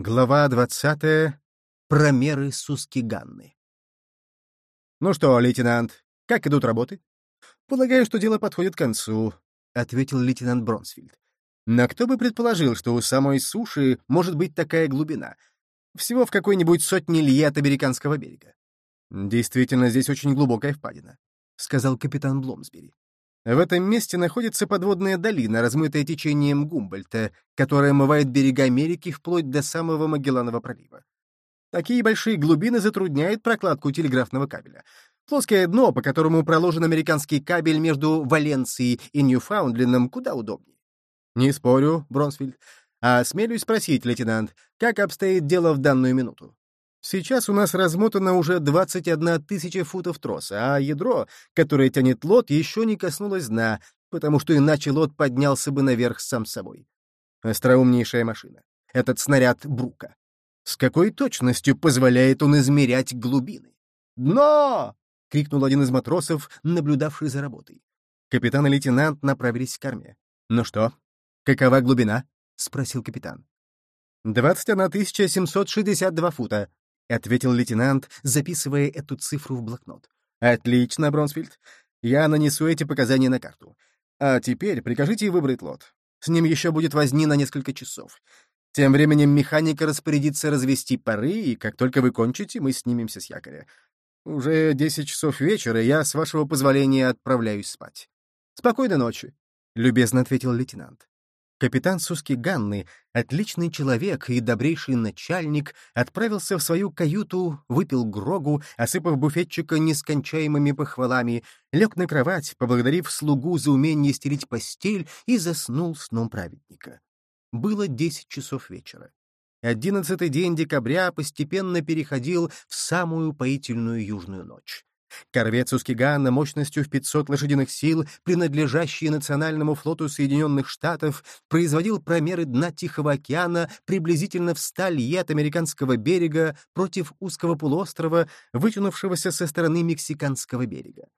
Глава 20. Промеры Сускиганны. «Ну что, лейтенант, как идут работы?» «Полагаю, что дело подходит к концу», — ответил лейтенант Бронсфильд. «Но кто бы предположил, что у самой суши может быть такая глубина? Всего в какой-нибудь сотне лье от американского берега». «Действительно, здесь очень глубокая впадина», — сказал капитан Бломсбери. В этом месте находится подводная долина, размытая течением Гумбольта, которая омывает берега Америки вплоть до самого Магелланова пролива. Такие большие глубины затрудняют прокладку телеграфного кабеля. Плоское дно, по которому проложен американский кабель между Валенцией и Ньюфаундлендом, куда удобнее. Не спорю, Бронсфильд. А смелюсь спросить, лейтенант, как обстоит дело в данную минуту? Сейчас у нас размотано уже 21 тысяча футов троса, а ядро, которое тянет лот, еще не коснулось дна, потому что иначе лот поднялся бы наверх сам собой. Остроумнейшая машина. Этот снаряд Брука. С какой точностью позволяет он измерять глубины? «Дно!» — крикнул один из матросов, наблюдавший за работой. Капитан и лейтенант направились к корме. «Ну что, какова глубина?» — спросил капитан. «21 762 фута», — ответил лейтенант, записывая эту цифру в блокнот. «Отлично, Бронсфильд. Я нанесу эти показания на карту. А теперь прикажите выбрать лот. С ним еще будет возни на несколько часов. Тем временем механика распорядится развести пары, и как только вы кончите, мы снимемся с якоря. Уже десять часов вечера, я, с вашего позволения, отправляюсь спать. Спокойной ночи», — любезно ответил лейтенант. Капитан Сускиганны, отличный человек и добрейший начальник, отправился в свою каюту, выпил грогу, осыпав буфетчика нескончаемыми похвалами, лег на кровать, поблагодарив слугу за умение стелить постель и заснул сном праведника. Было десять часов вечера. Одиннадцатый день декабря постепенно переходил в самую поительную южную ночь. Корвет Сускигана мощностью в 500 лошадиных сил, принадлежащий Национальному флоту Соединенных Штатов, производил промеры дна Тихого океана приблизительно в ста лье от американского берега против узкого полуострова, вытянувшегося со стороны мексиканского берега.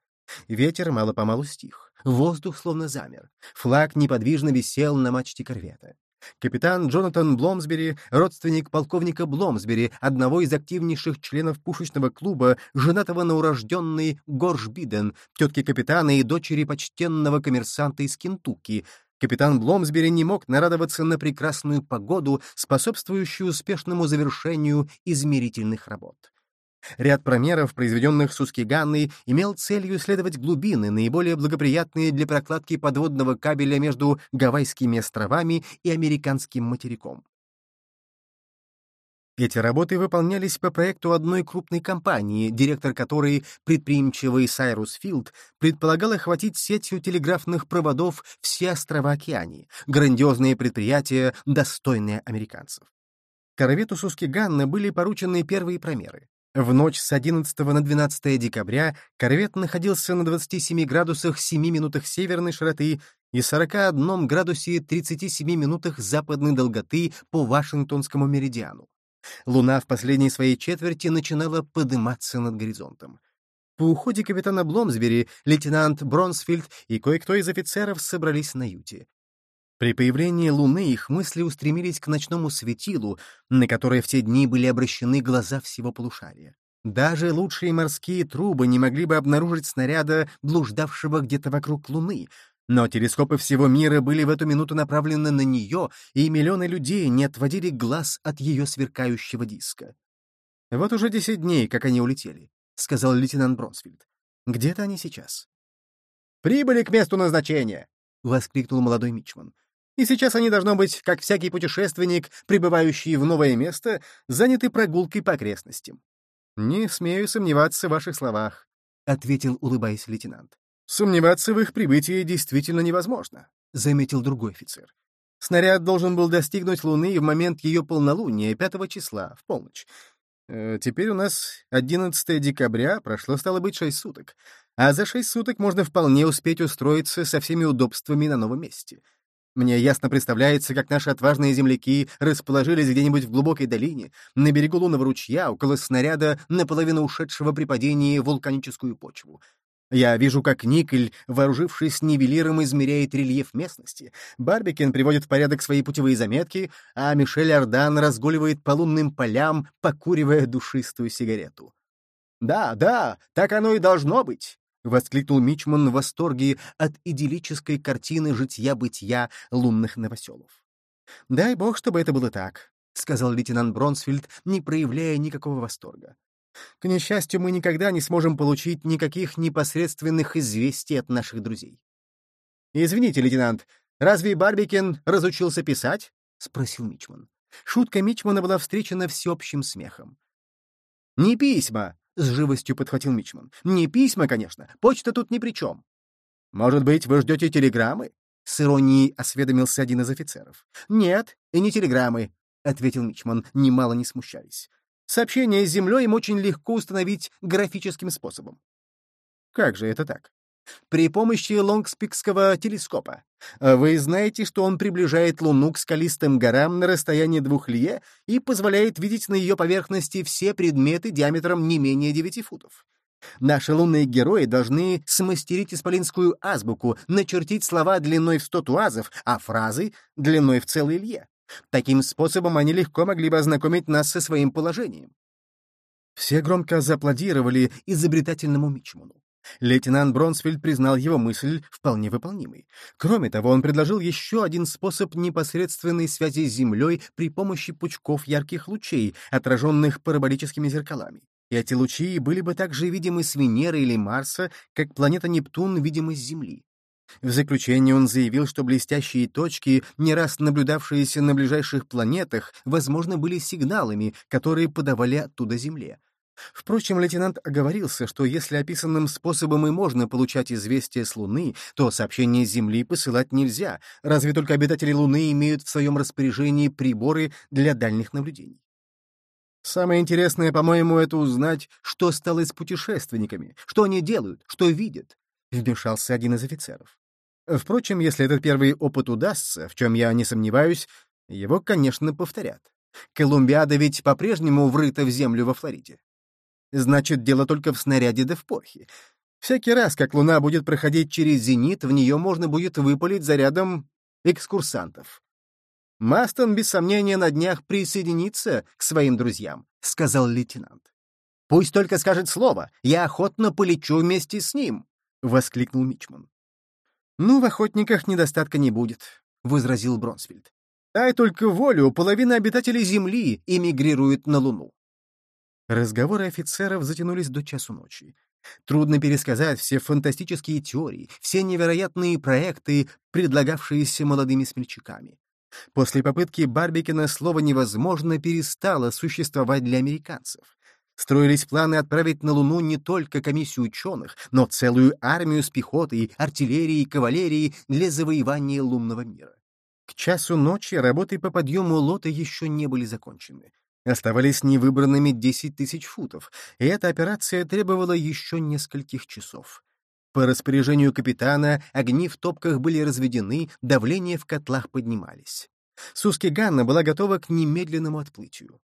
Ветер мало-помалу стих, воздух словно замер, флаг неподвижно висел на мачте корвета. Капитан Джонатан Бломсбери, родственник полковника Бломсбери, одного из активнейших членов пушечного клуба, женатого на урожденной Горж Биден, тетки капитана и дочери почтенного коммерсанта из Кентукки. Капитан Бломсбери не мог нарадоваться на прекрасную погоду, способствующую успешному завершению измерительных работ. Ряд промеров, произведенных Сускиганной, имел целью исследовать глубины, наиболее благоприятные для прокладки подводного кабеля между Гавайскими островами и американским материком. Эти работы выполнялись по проекту одной крупной компании, директор которой, предприимчивый Сайрус Филд, предполагал охватить сетью телеграфных проводов все острова Океании, грандиозные предприятия, достойные американцев. Корвету Сускиганна были поручены первые промеры. В ночь с 11 на 12 декабря корвет находился на 27 градусах 7 минутах северной широты и 41 градусе 37 минутах западной долготы по Вашингтонскому меридиану. Луна в последней своей четверти начинала подниматься над горизонтом. По уходе капитана Бломсбери лейтенант Бронсфильд и кое-кто из офицеров собрались на юте. При появлении Луны их мысли устремились к ночному светилу, на которое в те дни были обращены глаза всего полушария. Даже лучшие морские трубы не могли бы обнаружить снаряда, блуждавшего где-то вокруг Луны, но телескопы всего мира были в эту минуту направлены на нее, и миллионы людей не отводили глаз от ее сверкающего диска. «Вот уже десять дней, как они улетели», — сказал лейтенант Бронсфильд. «Где-то они сейчас». «Прибыли к месту назначения!» — воскликнул молодой мичман. И сейчас они, должно быть, как всякий путешественник, прибывающий в новое место, заняты прогулкой по окрестностям. «Не смею сомневаться в ваших словах», — ответил, улыбаясь лейтенант. «Сомневаться в их прибытии действительно невозможно», — заметил другой офицер. «Снаряд должен был достигнуть Луны в момент ее полнолуния, 5 числа, в полночь. Э, теперь у нас 11 декабря, прошло, стало быть, шесть суток. А за шесть суток можно вполне успеть устроиться со всеми удобствами на новом месте. Мне ясно представляется, как наши отважные земляки расположились где-нибудь в глубокой долине, на берегу лунного ручья, около снаряда, наполовину ушедшего при падении в вулканическую почву. Я вижу, как Никель, вооружившись нивелиром, измеряет рельеф местности. Барбикен приводит в порядок свои путевые заметки, а Мишель Ардан разгуливает по лунным полям, покуривая душистую сигарету. «Да, да, так оно и должно быть!» — воскликнул Мичман в восторге от идиллической картины житья-бытия лунных новоселов. «Дай бог, чтобы это было так», — сказал лейтенант Бронсфильд, не проявляя никакого восторга. К несчастью, мы никогда не сможем получить никаких непосредственных известий от наших друзей. «Извините, лейтенант, разве Барбикен разучился писать?» — спросил Мичман. Шутка Мичмана была встречена всеобщим смехом. «Не письма!» — с живостью подхватил Мичман. «Не письма, конечно. Почта тут ни при чем». «Может быть, вы ждете телеграммы?» — с иронией осведомился один из офицеров. «Нет, и не телеграммы», — ответил Мичман, немало не смущаясь. Сообщение с Землей им очень легко установить графическим способом. Как же это так? При помощи лонгспикского телескопа. Вы знаете, что он приближает Луну к скалистым горам на расстоянии двух лье и позволяет видеть на ее поверхности все предметы диаметром не менее 9 футов. Наши лунные герои должны смастерить исполинскую азбуку, начертить слова длиной в сто туазов, а фразы — длиной в целый лье. Таким способом они легко могли бы ознакомить нас со своим положением. Все громко зааплодировали изобретательному Мичману. Лейтенант Бронсфельд признал его мысль вполне выполнимой. Кроме того, он предложил еще один способ непосредственной связи с Землей при помощи пучков ярких лучей, отраженных параболическими зеркалами. И эти лучи были бы также видимы с Венеры или Марса, как планета Нептун видима с Земли. В заключение он заявил, что блестящие точки, не раз наблюдавшиеся на ближайших планетах, возможно, были сигналами, которые подавали оттуда Земле. Впрочем, лейтенант оговорился, что если описанным способом и можно получать известия с Луны, то сообщения с Земли посылать нельзя, разве только обитатели Луны имеют в своем распоряжении приборы для дальних наблюдений. Самое интересное, по-моему, это узнать, что стало с путешественниками, что они делают, что видят, — вмешался один из офицеров. Впрочем, если этот первый опыт удастся, в чем я не сомневаюсь, его, конечно, повторят. Колумбиада ведь по-прежнему врыта в землю во Флориде. Значит, дело только в снаряде да в. Всякий раз, как Луна будет проходить через зенит, в нее можно будет выпалить зарядом экскурсантов. «Мастон, без сомнения, на днях присоединится к своим друзьям», — сказал лейтенант. «Пусть только скажет слово, я охотно полечу вместе с ним», — воскликнул Мичман. «Ну, в охотниках недостатка не будет», — возразил Бронсфильд. «Дай только волю, половина обитателей Земли эмигрирует на Луну». Разговоры офицеров затянулись до часу ночи. Трудно пересказать все фантастические теории, все невероятные проекты, предлагавшиеся молодыми смельчаками. После попытки Барбикина слово «невозможно» перестало существовать для американцев. Строились планы отправить на Луну не только комиссию ученых, но целую армию с пехотой, артиллерией кавалерией для завоевания лунного мира. К часу ночи работы по подъему лота еще не были закончены. Оставались невыбранными 10 тысяч футов, и эта операция требовала еще нескольких часов. По распоряжению капитана огни в топках были разведены, давление в котлах поднимались. Сускиганна была готова к немедленному отплытию.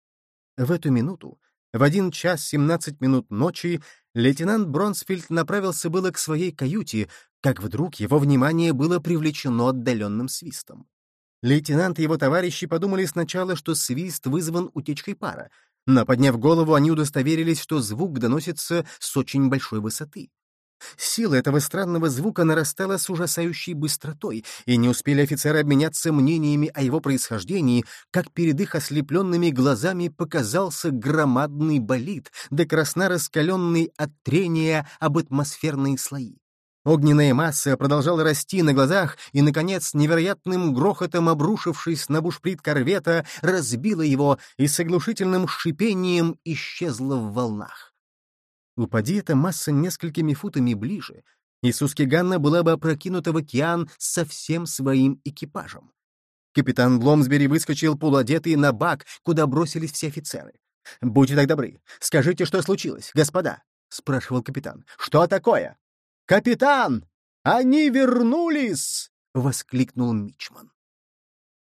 В эту минуту в один час семнадцать минут ночи лейтенант Бронсфильд направился было к своей каюте, как вдруг его внимание было привлечено отдаленным свистом. Лейтенант и его товарищи подумали сначала, что свист вызван утечкой пара, но, подняв голову, они удостоверились, что звук доносится с очень большой высоты. Сила этого странного звука нарастала с ужасающей быстротой, и не успели офицеры обменяться мнениями о его происхождении, как перед их ослепленными глазами показался громадный болид, до раскаленный от трения об атмосферные слои. Огненная масса продолжала расти на глазах и, наконец, невероятным грохотом обрушившись на бушприт корвета, разбила его и с оглушительным шипением исчезла в волнах. Упади эта масса несколькими футами ближе, и Сускиганна была бы опрокинута в океан со всем своим экипажем. Капитан Бломсбери выскочил полуодетый на бак, куда бросились все офицеры. «Будьте так добры, скажите, что случилось, господа?» — спрашивал капитан. «Что такое?» «Капитан! Они вернулись!» — воскликнул Мичман.